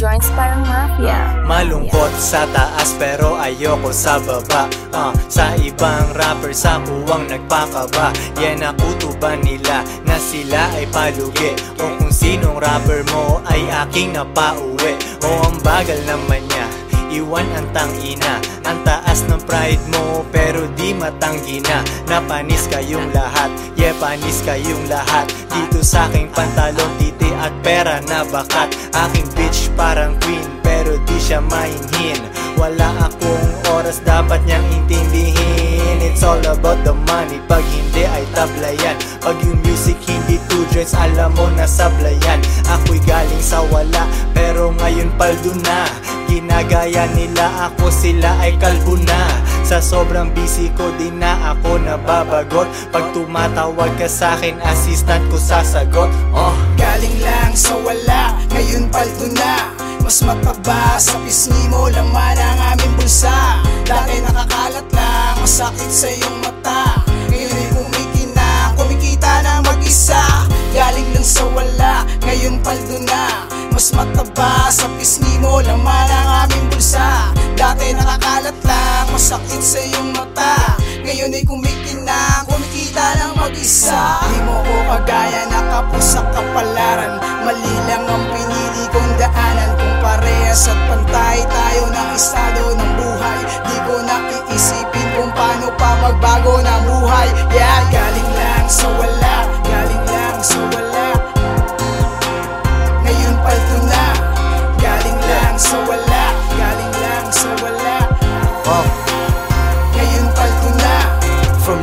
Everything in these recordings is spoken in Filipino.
joints parang mafia. Malungkot sa taas pero ayoko sa baba. Uh, Sa ibang rapper sa kuwang nagpakaba Yan nakutuban nila na sila ay palugi. O kung sinong rapper mo ay aking napauwi. O ang bagal naman niya Iwan ang tangina Ang taas ng pride mo Pero di matanggi na. Napanis kayong lahat Yeah, panis kayong lahat. Dito sa aking pantalon Titi at pera na bakat. Aking bitch parang queen Pero di siya mainhin Wala akong oras Dapat niyang intindihin. It's all about the money Pag hindi ay tablayan. Pag yung music hindi two dreads Alam mo na sablayan. Ako'y galing sa wala Pero ngayon paldo na Ginagaya nila ako sila ay kalbo na. Sa sobrang busy ko di na ako nababagot. Pag tumatawag ka sa akin assistant ko sasagot. Oh. Galing lang sa wala, ngayon paldo na. Mas mataba sa pisngi mo, laman ang aming bulsa. Dati nakakalat lang, masakit sa iyong mata Ngayon ay kumikinang, kumikita lang mag-isa. Di mo ko kagaya nakapos sa kapalaran. Mali lang ang pinili kong daanan. Kung parehas at pantay tayo ng estado ng buhay Di ko na iisipin kung paano pa magbago ng buhay. Yeah,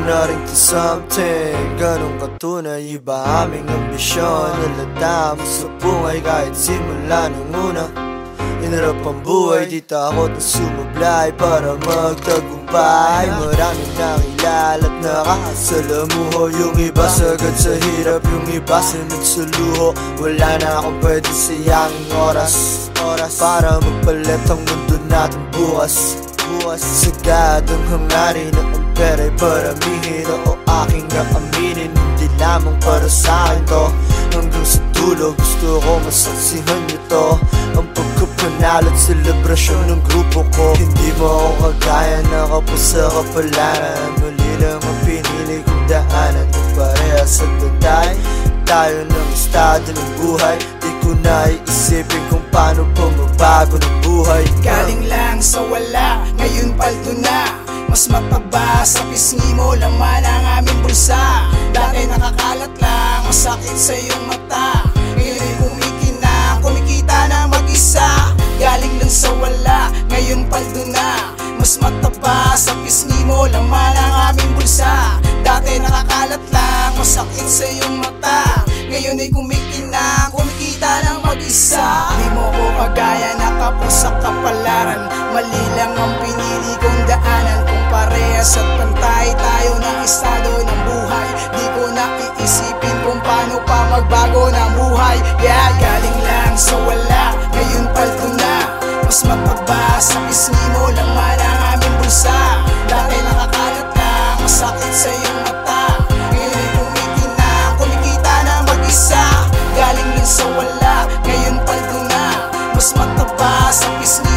from nothing to something. Ganong katunay, iba aming ambisyon. Nalata mo sa buhay kahit simula nung una. Inarap ang buhay, di takot na sumablay Para magtagumpay. Maraming nakilala at nakakasalamuho. Yung iba sagad sa hirap, yung iba sunod sa luho Wala na akong pwede sayangin oras Oras. Para magpalit ang mundo natin bukas Bukas. Sagad ang hangarin at ang pera'y paramihin Oo aking naaminin. Hindi lamang para sa akin to. Hanggang sa dulo gusto ko masaksihan nyo to Ang pagkapanalo at selebrasyon ng grupo ko. Hindi mo ako kagaya nakapos sa kapalaran. Muli lang ang pinili kong daanan. Kung parehas at tatay Tayo ng estado ng buhay. Di ko na iisipin kung paano pa magbago ng buhay. Galing lang sa wala, ngayon paldo na Mas mataba sa pisngi mo, laman ang aming bulsa. Dati nakakalat lang, masakit sa iyong mata. Ngayon ay kumikinang, kumikita na mag-isa. Galing lang sa wala, ngayon paldo na. Mas mataba sa pisngi mo, laman ang aming bulsa. Dati nakakalat lang, masakit sa iyong mata. Ngayon ay kumikinang, kumikita lang mag-isa. Di mo ko kagaya nakapos sa kapalaran. Mali lang ang parehas at pantay tayo ng estado ng buhay. Di ko na iisipin kung paano pa magbago ng buhay. Yeah, galing lang sa wala, ngayon palto na. Mas mataba sa pisngi mo, laman ang aming bulsa. Dati nakakalat lang, masakit sa iyong mata. Ngayon ay kumikinang, kumikita na mag-isa. Galing lang sa wala, ngayon paldo na. Mas mataba sa pisngi